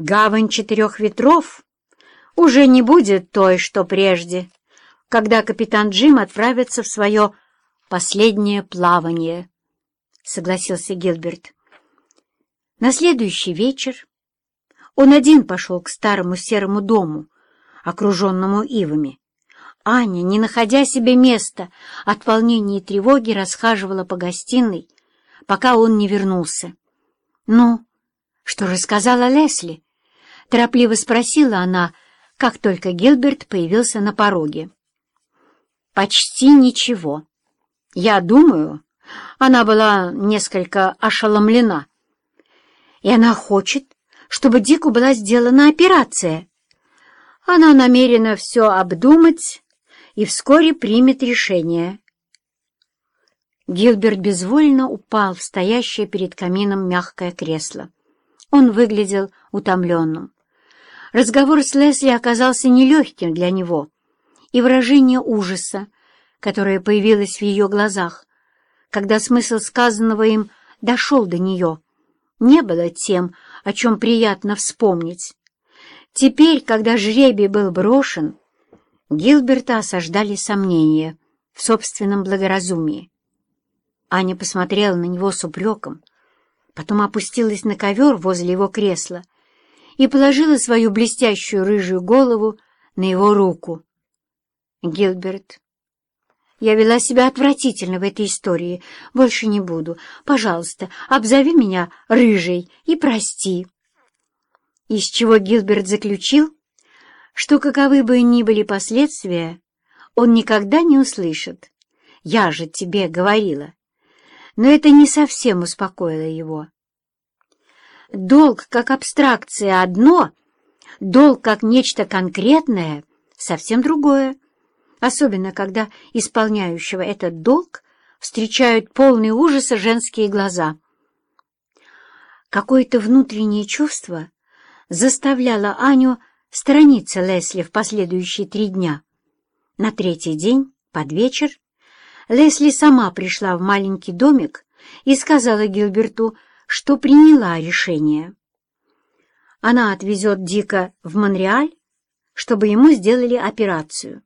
Гавань четырех ветров уже не будет той, что прежде, когда капитан Джим отправится в свое последнее плавание, — согласился Гилберт. На следующий вечер он один пошел к старому серому дому, окруженному ивами. Аня, не находя себе места, от волнения и тревоги расхаживала по гостиной, пока он не вернулся. «Ну, что же сказала Лесли?» — торопливо спросила она, как только Гилберт появился на пороге. «Почти ничего. Я думаю, она была несколько ошеломлена. И она хочет, чтобы Дику была сделана операция. Она намерена все обдумать и вскоре примет решение. Гилберт безвольно упал в стоящее перед камином мягкое кресло. Он выглядел утомленным. Разговор с Лесли оказался нелегким для него, и выражение ужаса, которое появилось в ее глазах, когда смысл сказанного им дошел до нее, не было тем, о чем приятно вспомнить. Теперь, когда жребий был брошен, Гилберта осаждали сомнения в собственном благоразумии. Аня посмотрела на него с упреком, потом опустилась на ковер возле его кресла и положила свою блестящую рыжую голову на его руку. «Гилберт, я вела себя отвратительно в этой истории. Больше не буду. Пожалуйста, обзови меня рыжей и прости». Из чего Гилберт заключил, что каковы бы ни были последствия, он никогда не услышит. «Я же тебе говорила» но это не совсем успокоило его. Долг как абстракция одно, долг как нечто конкретное совсем другое, особенно когда исполняющего этот долг встречают полные ужаса женские глаза. Какое-то внутреннее чувство заставляло Аню сторониться Лесли в последующие три дня. На третий день, под вечер, Лесли сама пришла в маленький домик и сказала Гилберту, что приняла решение. Она отвезет Дика в Монреаль, чтобы ему сделали операцию.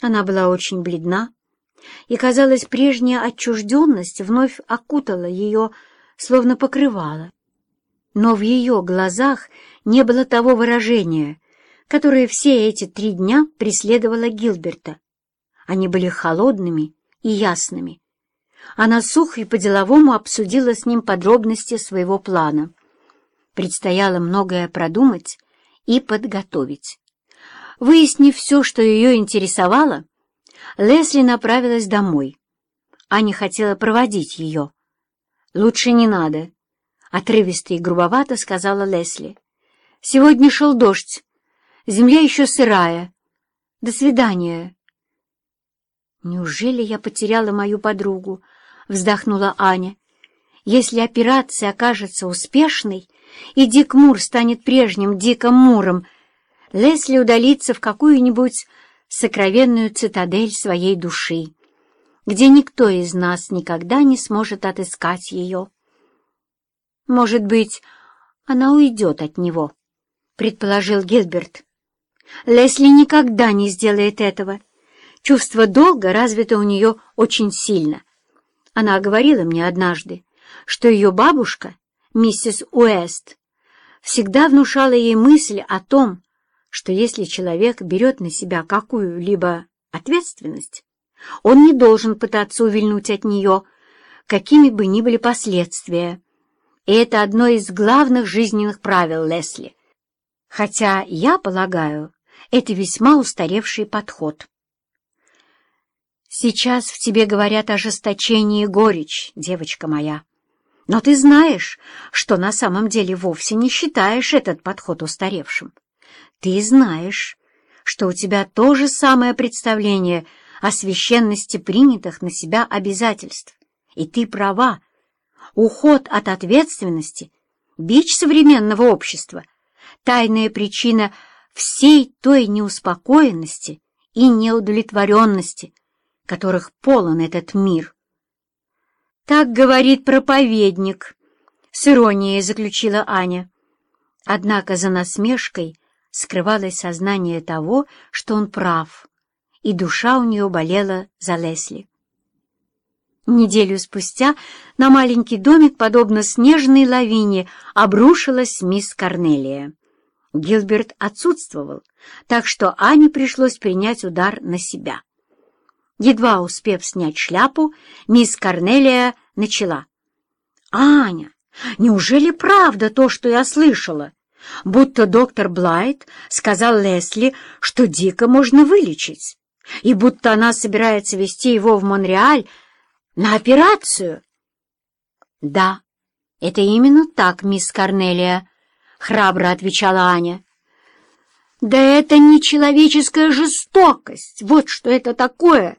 Она была очень бледна, и, казалось, прежняя отчужденность вновь окутала ее, словно покрывала. Но в ее глазах не было того выражения, которое все эти три дня преследовало Гилберта. Они были холодными и ясными. Она сухо и по-деловому обсудила с ним подробности своего плана. Предстояло многое продумать и подготовить. Выяснив все, что ее интересовало, Лесли направилась домой. Аня хотела проводить ее. «Лучше не надо», — отрывисто и грубовато сказала Лесли. «Сегодня шел дождь. Земля еще сырая. До свидания». «Неужели я потеряла мою подругу?» — вздохнула Аня. «Если операция окажется успешной, и Дик Мур станет прежним Диком Муром, Лесли удалится в какую-нибудь сокровенную цитадель своей души, где никто из нас никогда не сможет отыскать ее. Может быть, она уйдет от него, — предположил Гилберт. Лесли никогда не сделает этого. Чувство долга развито у нее очень сильно. Она говорила мне однажды, что ее бабушка, миссис Уэст, всегда внушала ей мысль о том, что если человек берет на себя какую-либо ответственность, он не должен пытаться увильнуть от нее, какими бы ни были последствия. И это одно из главных жизненных правил Лесли. Хотя, я полагаю, это весьма устаревший подход. Сейчас в тебе говорят ожесточение и горечь, девочка моя. Но ты знаешь, что на самом деле вовсе не считаешь этот подход устаревшим. Ты знаешь, что у тебя то же самое представление о священности принятых на себя обязательств. И ты права. Уход от ответственности — бич современного общества, тайная причина всей той неуспокоенности и неудовлетворенности, которых полон этот мир. Так говорит проповедник, с иронией заключила Аня. Однако за насмешкой скрывалось сознание того, что он прав, и душа у нее болела за Лесли. Неделю спустя на маленький домик, подобно снежной лавине, обрушилась мисс Корнелия. Гилберт отсутствовал, так что Ане пришлось принять удар на себя. Едва успев снять шляпу, мисс Корнелия начала. «Аня, неужели правда то, что я слышала? Будто доктор Блайт сказал Лесли, что Дика можно вылечить, и будто она собирается вести его в Монреаль на операцию? Да, это именно так, мисс Корнелия, храбро отвечала Аня. Да это не человеческая жестокость, вот что это такое,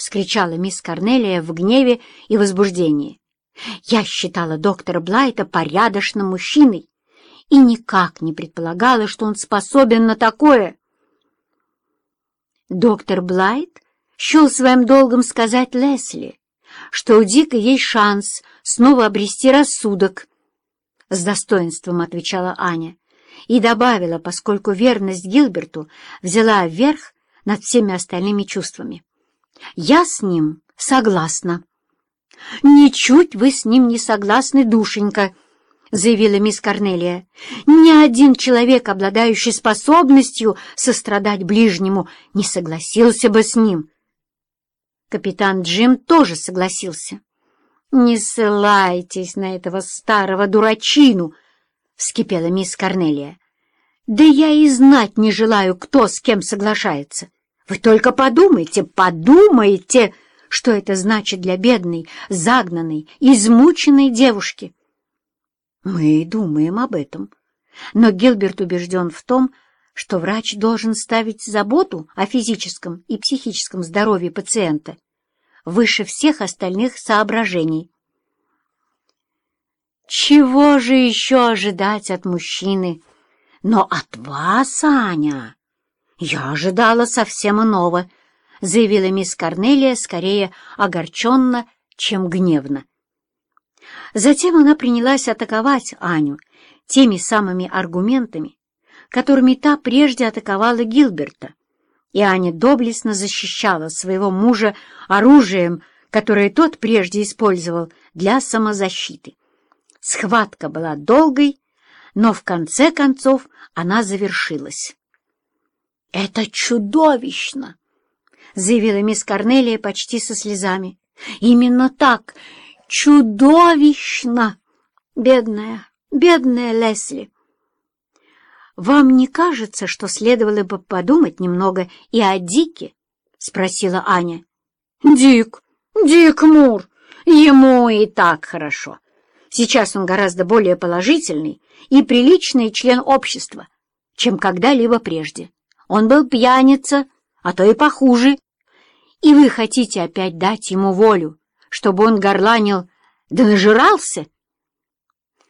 вскричала мисс Корнелия в гневе и возбуждении. Я считала доктора Блайта порядочным мужчиной и никак не предполагала, что он способен на такое. Доктор Блайт счел своим долгом сказать Лесли, что у Дика есть шанс снова обрести рассудок. С достоинством отвечала Аня и добавила, поскольку верность Гилберту взяла верх над всеми остальными чувствами. «Я с ним согласна». «Ничуть вы с ним не согласны, душенька», — заявила мисс Корнелия. «Ни один человек, обладающий способностью сострадать ближнему, не согласился бы с ним». Капитан Джим тоже согласился. «Не ссылайтесь на этого старого дурачину!» — вскипела мисс Корнелия. «Да я и знать не желаю, кто с кем соглашается. Вы только подумайте, подумайте, что это значит для бедной, загнанной, измученной девушки!» Мы и думаем об этом. Но Гилберт убежден в том, что врач должен ставить заботу о физическом и психическом здоровье пациента выше всех остальных соображений. Чего же еще ожидать от мужчины? Но от вас, Аня, я ожидала совсем иного, заявила мисс Корнелия скорее огорченно, чем гневно. Затем она принялась атаковать Аню теми самыми аргументами, которыми та прежде атаковала Гилберта, и Аня доблестно защищала своего мужа оружием, которое тот прежде использовал для самозащиты. Схватка была долгой, но в конце концов она завершилась. «Это чудовищно!» — заявила мисс Корнелия почти со слезами. «Именно так! Чудовищно! Бедная, бедная Лесли!» «Вам не кажется, что следовало бы подумать немного и о Дике?» — спросила Аня. «Дик, Дик Мур, ему и так хорошо. Сейчас он гораздо более положительный и приличный член общества, чем когда-либо прежде. Он был пьяница, а то и похуже. И вы хотите опять дать ему волю, чтобы он горланил, да нажирался?»